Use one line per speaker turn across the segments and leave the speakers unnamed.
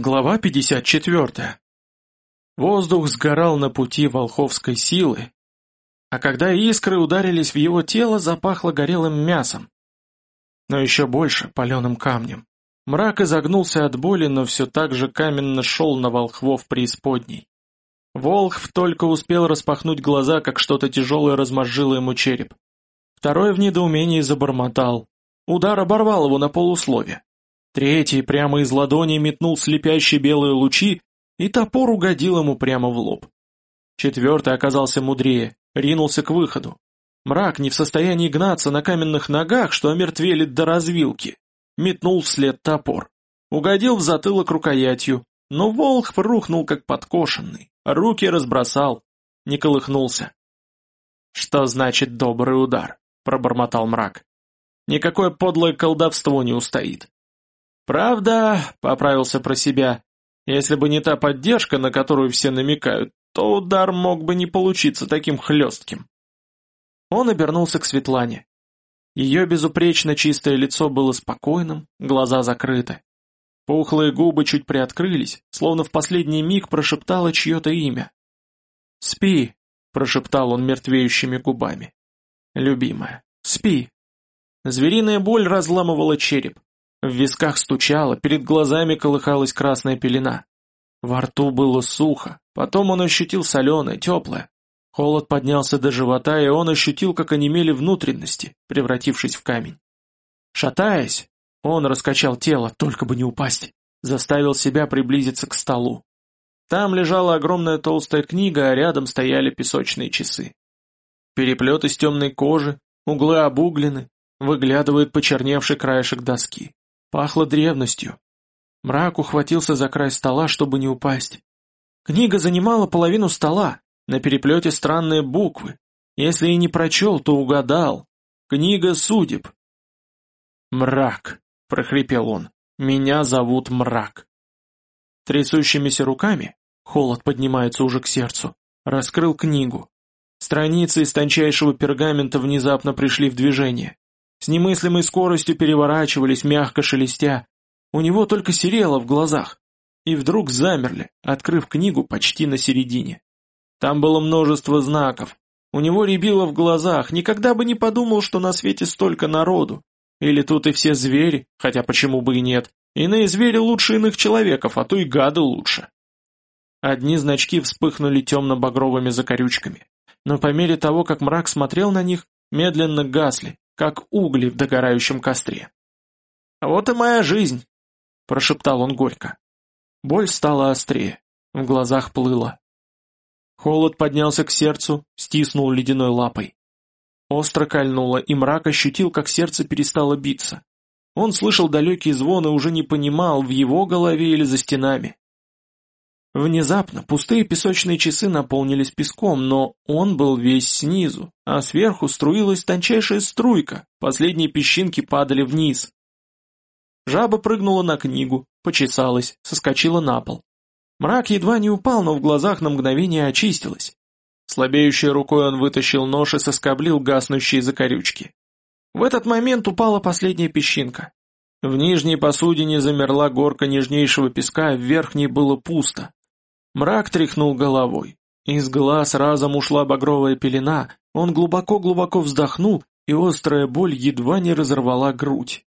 Глава 54. Воздух сгорал на пути волховской силы, а когда искры ударились в его тело, запахло горелым мясом. Но еще больше паленым камнем. Мрак изогнулся от боли, но все так же каменно шел на волхвов преисподней. Волхв только успел распахнуть глаза, как что-то тяжелое размозжило ему череп. Второй в недоумении забормотал. Удар оборвал его на полуслове. Третий прямо из ладони метнул слепящие белые лучи, и топор угодил ему прямо в лоб. Четвертый оказался мудрее, ринулся к выходу. Мрак не в состоянии гнаться на каменных ногах, что омертвели до развилки. Метнул вслед топор. Угодил в затылок рукоятью, но волх рухнул как подкошенный, руки разбросал, не колыхнулся. «Что значит добрый удар?» — пробормотал мрак. «Никакое подлое колдовство не устоит. «Правда», — поправился про себя, — «если бы не та поддержка, на которую все намекают, то удар мог бы не получиться таким хлестким». Он обернулся к Светлане. Ее безупречно чистое лицо было спокойным, глаза закрыты. Пухлые губы чуть приоткрылись, словно в последний миг прошептало чье-то имя. «Спи», — прошептал он мертвеющими губами. «Любимая, спи». Звериная боль разламывала череп. В висках стучало, перед глазами колыхалась красная пелена. Во рту было сухо, потом он ощутил соленое, теплое. Холод поднялся до живота, и он ощутил, как онемели внутренности, превратившись в камень. Шатаясь, он раскачал тело, только бы не упасть, заставил себя приблизиться к столу. Там лежала огромная толстая книга, а рядом стояли песочные часы. Переплет из темной кожи, углы обуглены, выглядывает почерневший краешек доски. Пахло древностью. Мрак ухватился за край стола, чтобы не упасть. Книга занимала половину стола, на переплете странные буквы. Если и не прочел, то угадал. Книга судеб. «Мрак», — прохрипел он, — «меня зовут Мрак». Трясущимися руками, холод поднимается уже к сердцу, раскрыл книгу. Страницы из тончайшего пергамента внезапно пришли в движение с немыслимой скоростью переворачивались, мягко шелестя. У него только серело в глазах. И вдруг замерли, открыв книгу почти на середине. Там было множество знаков. У него рябило в глазах, никогда бы не подумал, что на свете столько народу. Или тут и все звери, хотя почему бы и нет. Иные звери лучше иных человеков, а то и гады лучше. Одни значки вспыхнули темно-багровыми закорючками. Но по мере того, как мрак смотрел на них, медленно гасли, как угли в догорающем костре. «Вот и моя жизнь!» — прошептал он горько. Боль стала острее, в глазах плыла. Холод поднялся к сердцу, стиснул ледяной лапой. Остро кольнуло, и мрак ощутил, как сердце перестало биться. Он слышал далекий звон и уже не понимал, в его голове или за стенами. Внезапно пустые песочные часы наполнились песком, но он был весь снизу, а сверху струилась тончайшая струйка, последние песчинки падали вниз. Жаба прыгнула на книгу, почесалась, соскочила на пол. Мрак едва не упал, но в глазах на мгновение очистилась. Слабеющей рукой он вытащил нож и соскоблил гаснущие закорючки. В этот момент упала последняя песчинка. В нижней посудине замерла горка нежнейшего песка, в верхней было пусто. Мрак тряхнул головой. Из глаз разом ушла багровая пелена, он глубоко-глубоко вздохнул, и острая боль едва не разорвала грудь.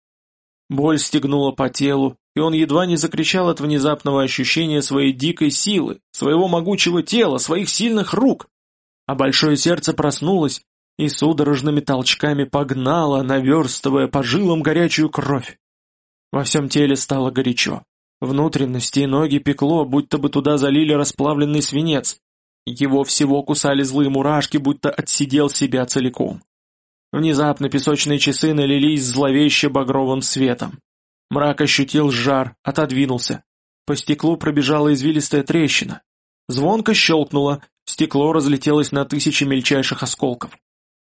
Боль стегнула по телу, и он едва не закричал от внезапного ощущения своей дикой силы, своего могучего тела, своих сильных рук. А большое сердце проснулось и судорожными толчками погнало, наверстывая по жилам горячую кровь. Во всем теле стало горячо. Внутренности и ноги пекло, будто бы туда залили расплавленный свинец. Его всего кусали злые мурашки, будто отсидел себя целиком. Внезапно песочные часы налились зловеще багровым светом. Мрак ощутил жар, отодвинулся. По стеклу пробежала извилистая трещина. Звонко щелкнуло, стекло разлетелось на тысячи мельчайших осколков.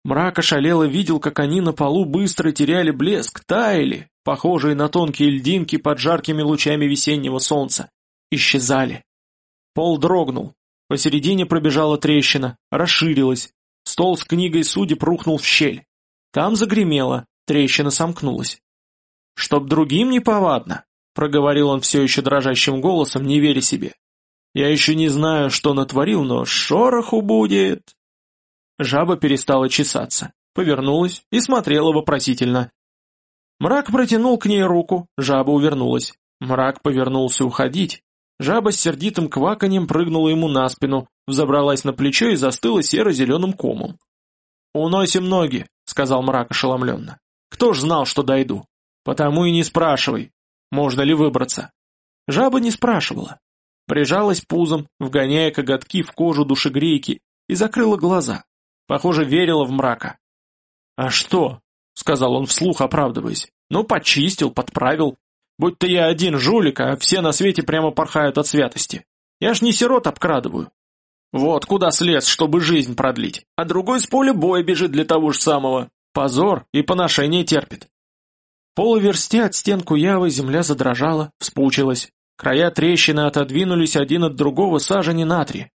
Мрак ошалело видел, как они на полу быстро теряли блеск, таяли, похожие на тонкие льдинки под жаркими лучами весеннего солнца. Исчезали. Пол дрогнул. Посередине пробежала трещина, расширилась. Стол с книгой судеб рухнул в щель. Там загремело, трещина сомкнулась. «Чтоб другим не повадно!» — проговорил он все еще дрожащим голосом, не веря себе. «Я еще не знаю, что натворил, но шороху будет!» Жаба перестала чесаться, повернулась и смотрела вопросительно. Мрак протянул к ней руку, жаба увернулась. Мрак повернулся уходить. Жаба с сердитым кваканьем прыгнула ему на спину, взобралась на плечо и застыла серо-зеленым комом. «Уносим ноги», — сказал мрак ошеломленно. «Кто ж знал, что дойду? Потому и не спрашивай, можно ли выбраться». Жаба не спрашивала. Прижалась пузом, вгоняя коготки в кожу душегрейки, и закрыла глаза. Похоже, верила в мрака. «А что?» — сказал он вслух, оправдываясь. «Ну, почистил, подправил. Будь-то я один жулик, а все на свете прямо порхают от святости. Я ж не сирот обкрадываю. Вот куда слез, чтобы жизнь продлить, а другой с поля боя бежит для того же самого. Позор и поношение терпит. Полуверсте от стен Куявы земля задрожала, вспучилась. Края трещины отодвинулись один от другого сажени на три.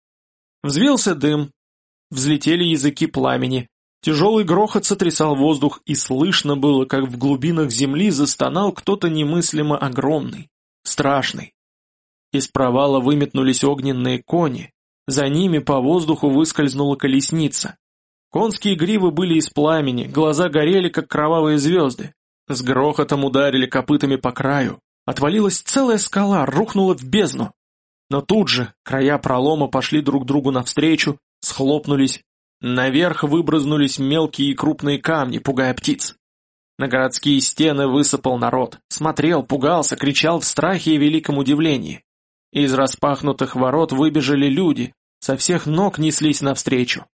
Взвился дым, взлетели языки пламени. Тяжелый грохот сотрясал воздух, и слышно было, как в глубинах земли застонал кто-то немыслимо огромный, страшный. Из провала выметнулись огненные кони, за ними по воздуху выскользнула колесница. Конские гривы были из пламени, глаза горели, как кровавые звезды. С грохотом ударили копытами по краю. Отвалилась целая скала, рухнула в бездну. Но тут же края пролома пошли друг другу навстречу, схлопнулись. Наверх выбрызнулись мелкие и крупные камни, пугая птиц. На городские стены высыпал народ. Смотрел, пугался, кричал в страхе и великом удивлении. Из распахнутых ворот выбежали люди, со всех ног неслись навстречу.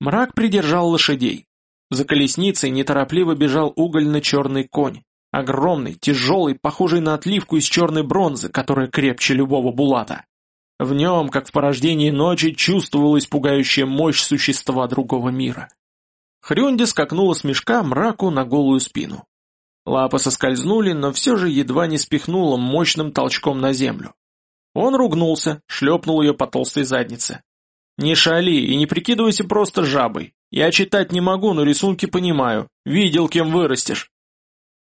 Мрак придержал лошадей. За колесницей неторопливо бежал угольно-черный конь. Огромный, тяжелый, похожий на отливку из черной бронзы, которая крепче любого булата. В нем, как в порождении ночи, чувствовалась пугающая мощь существа другого мира. Хрюнди скакнула с мешка мраку на голую спину. Лапы соскользнули, но все же едва не спихнула мощным толчком на землю. Он ругнулся, шлепнул ее по толстой заднице. «Не шали и не прикидывайся просто жабой. Я читать не могу, но рисунки понимаю. Видел, кем вырастешь».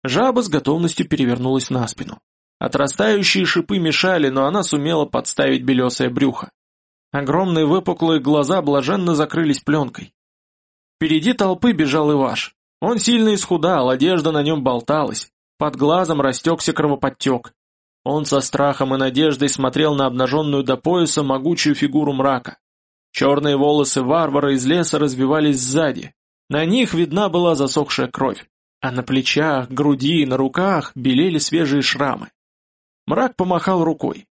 Жаба с готовностью перевернулась на спину. Отрастающие шипы мешали, но она сумела подставить белесое брюхо. Огромные выпуклые глаза блаженно закрылись пленкой. Впереди толпы бежал Иваш. Он сильно исхудал, одежда на нем болталась. Под глазом растекся кровоподтек. Он со страхом и надеждой смотрел на обнаженную до пояса могучую фигуру мрака. Черные волосы варвара из леса развивались сзади. На них видна была засохшая кровь, а на плечах, груди и на руках белели свежие шрамы. Мрак помахал рукой.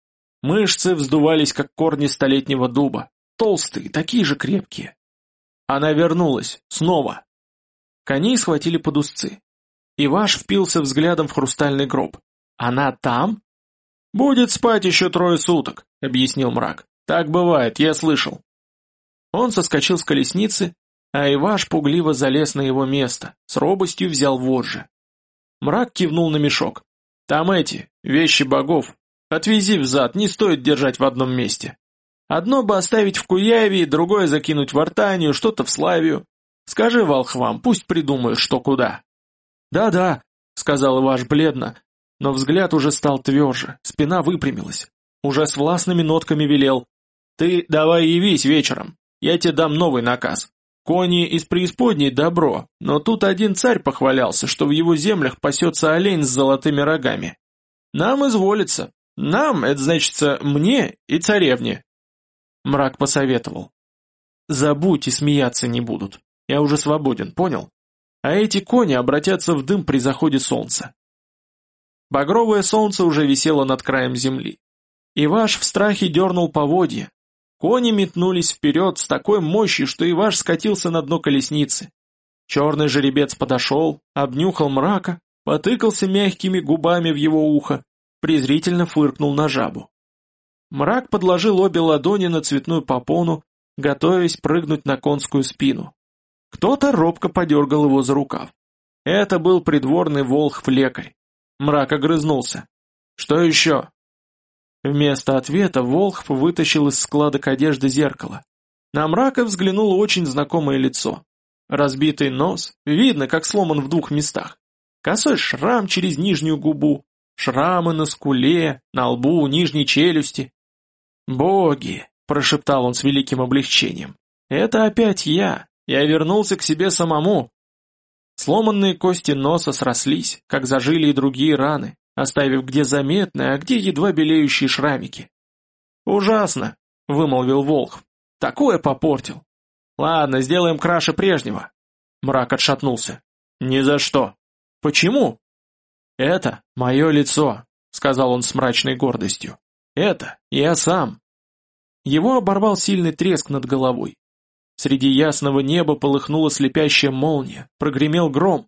Мышцы вздувались, как корни столетнего дуба, толстые, такие же крепкие. Она вернулась, снова. Коней схватили под узцы. Иваш впился взглядом в хрустальный гроб. «Она там?» «Будет спать еще трое суток», — объяснил мрак. «Так бывает, я слышал». Он соскочил с колесницы, а Иваш пугливо залез на его место, с робостью взял вожжи. Мрак кивнул на мешок. «Там эти, вещи богов. Отвези взад, не стоит держать в одном месте. Одно бы оставить в Куяве, другое закинуть в Артанию, что-то в Славию. Скажи волхвам, пусть придумают, что куда». «Да-да», — сказал Иваш бледно, но взгляд уже стал тверже, спина выпрямилась. Уже с властными нотками велел. «Ты давай явись вечером, я тебе дам новый наказ. Кони из преисподней добро, но тут один царь похвалялся, что в его землях пасется олень с золотыми рогами. Нам изволится. Нам, это значится мне и царевне». Мрак посоветовал. «Забудь и смеяться не будут. Я уже свободен, понял? А эти кони обратятся в дым при заходе солнца. Багровое солнце уже висело над краем земли. Иваш в страхе дернул поводья. Кони метнулись вперед с такой мощью, что Иваш скатился на дно колесницы. Черный жеребец подошел, обнюхал мрака, потыкался мягкими губами в его ухо, презрительно фыркнул на жабу. Мрак подложил обе ладони на цветную попону, готовясь прыгнуть на конскую спину. Кто-то робко подергал его за рукав. Это был придворный волхв-лекарь. Мрак огрызнулся. «Что еще?» Вместо ответа Волхв вытащил из складок одежды зеркало. На мрака взглянуло очень знакомое лицо. Разбитый нос, видно, как сломан в двух местах. Косой шрам через нижнюю губу, Шрамы на скуле, на лбу, нижней челюсти. «Боги!» — прошептал он с великим облегчением. «Это опять я. Я вернулся к себе самому». Сломанные кости носа срослись, как зажили и другие раны, оставив где заметные, а где едва белеющие шрамики. «Ужасно!» — вымолвил Волхв. «Такое попортил! Ладно, сделаем краше прежнего!» Мрак отшатнулся. «Ни за что!» «Почему?» «Это мое лицо», — сказал он с мрачной гордостью. «Это я сам». Его оборвал сильный треск над головой. Среди ясного неба полыхнула слепящая молния, прогремел гром.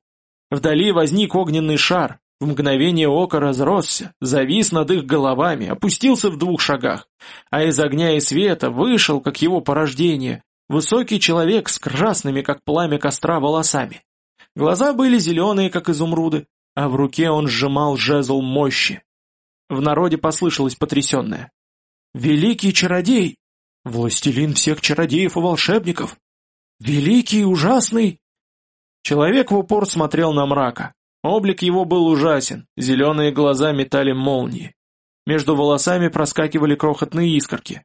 Вдали возник огненный шар, в мгновение ока разросся, завис над их головами, опустился в двух шагах, а из огня и света вышел, как его порождение, высокий человек с красными, как пламя костра, волосами. Глаза были зеленые, как изумруды, а в руке он сжимал жезл мощи. В народе послышалось потрясенное. «Великий чародей! Властелин всех чародеев и волшебников! Великий и ужасный!» Человек в упор смотрел на мрака. Облик его был ужасен, зеленые глаза метали молнии. Между волосами проскакивали крохотные искорки.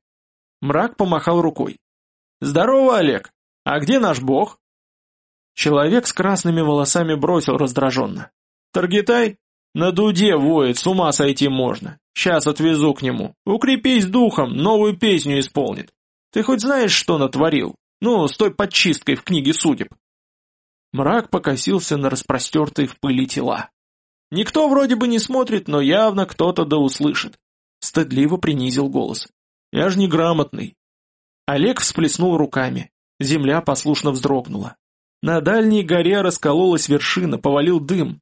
Мрак помахал рукой. «Здорово, Олег! А где наш бог?» Человек с красными волосами бросил раздраженно. «Таргитай? На дуде воет, с ума сойти можно. Сейчас отвезу к нему. Укрепись духом, новую песню исполнит. Ты хоть знаешь, что натворил? Ну, с той подчисткой в книге судеб». Мрак покосился на распростертые в пыли тела. Никто вроде бы не смотрит, но явно кто-то да услышит. Стыдливо принизил голос. «Я ж неграмотный». Олег всплеснул руками. Земля послушно вздрогнула. На дальней горе раскололась вершина, повалил дым.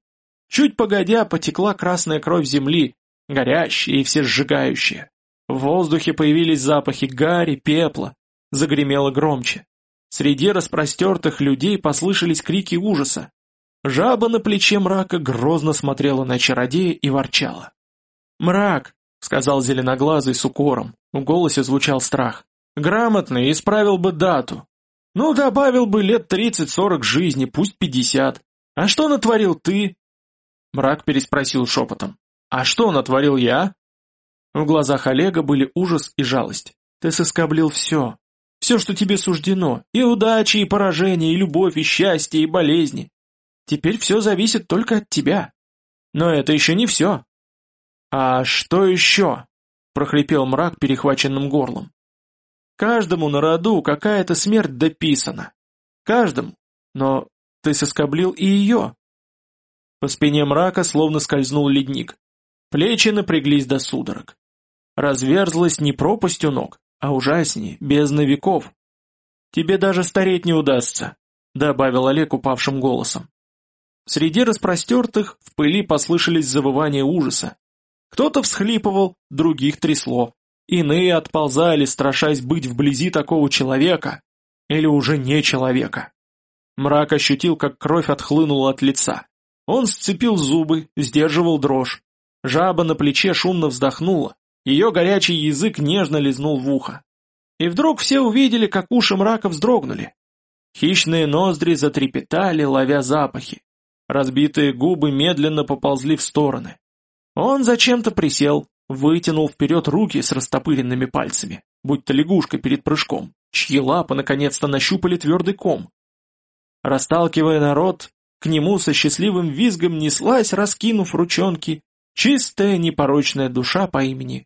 Чуть погодя потекла красная кровь земли, горящая и всесжигающая. В воздухе появились запахи гари, пепла. Загремело громче. Среди распростертых людей послышались крики ужаса. Жаба на плече мрака грозно смотрела на чародея и ворчала. «Мрак!» — сказал зеленоглазый с укором. В голосе звучал страх. «Грамотный, исправил бы дату. Ну, добавил бы лет тридцать-сорок жизни, пусть пятьдесят. А что натворил ты?» Мрак переспросил шепотом. «А что натворил я?» В глазах Олега были ужас и жалость. «Ты соскоблил все. Все, что тебе суждено. И удачи, и поражения, и любовь, и счастье, и болезни. Теперь все зависит только от тебя. Но это еще не все». «А что еще?» — прохрипел мрак перехваченным горлом. Каждому на роду какая-то смерть дописана. Каждому. Но ты соскоблил и ее. По спине мрака словно скользнул ледник. Плечи напряглись до судорог. Разверзлась не пропасть у ног, а ужаснее, без веков. «Тебе даже стареть не удастся», — добавил Олег упавшим голосом. Среди распростертых в пыли послышались завывания ужаса. Кто-то всхлипывал, других трясло. Иные отползали, страшась быть вблизи такого человека, или уже не человека. Мрак ощутил, как кровь отхлынула от лица. Он сцепил зубы, сдерживал дрожь. Жаба на плече шумно вздохнула, ее горячий язык нежно лизнул в ухо. И вдруг все увидели, как уши мрака вздрогнули. Хищные ноздри затрепетали, ловя запахи. Разбитые губы медленно поползли в стороны. Он зачем-то присел, вытянул вперед руки с растопыренными пальцами, будто лягушка перед прыжком, чьи лапы наконец-то нащупали твердый ком. Расталкивая народ, к нему со счастливым визгом неслась, раскинув ручонки, чистая непорочная душа по имени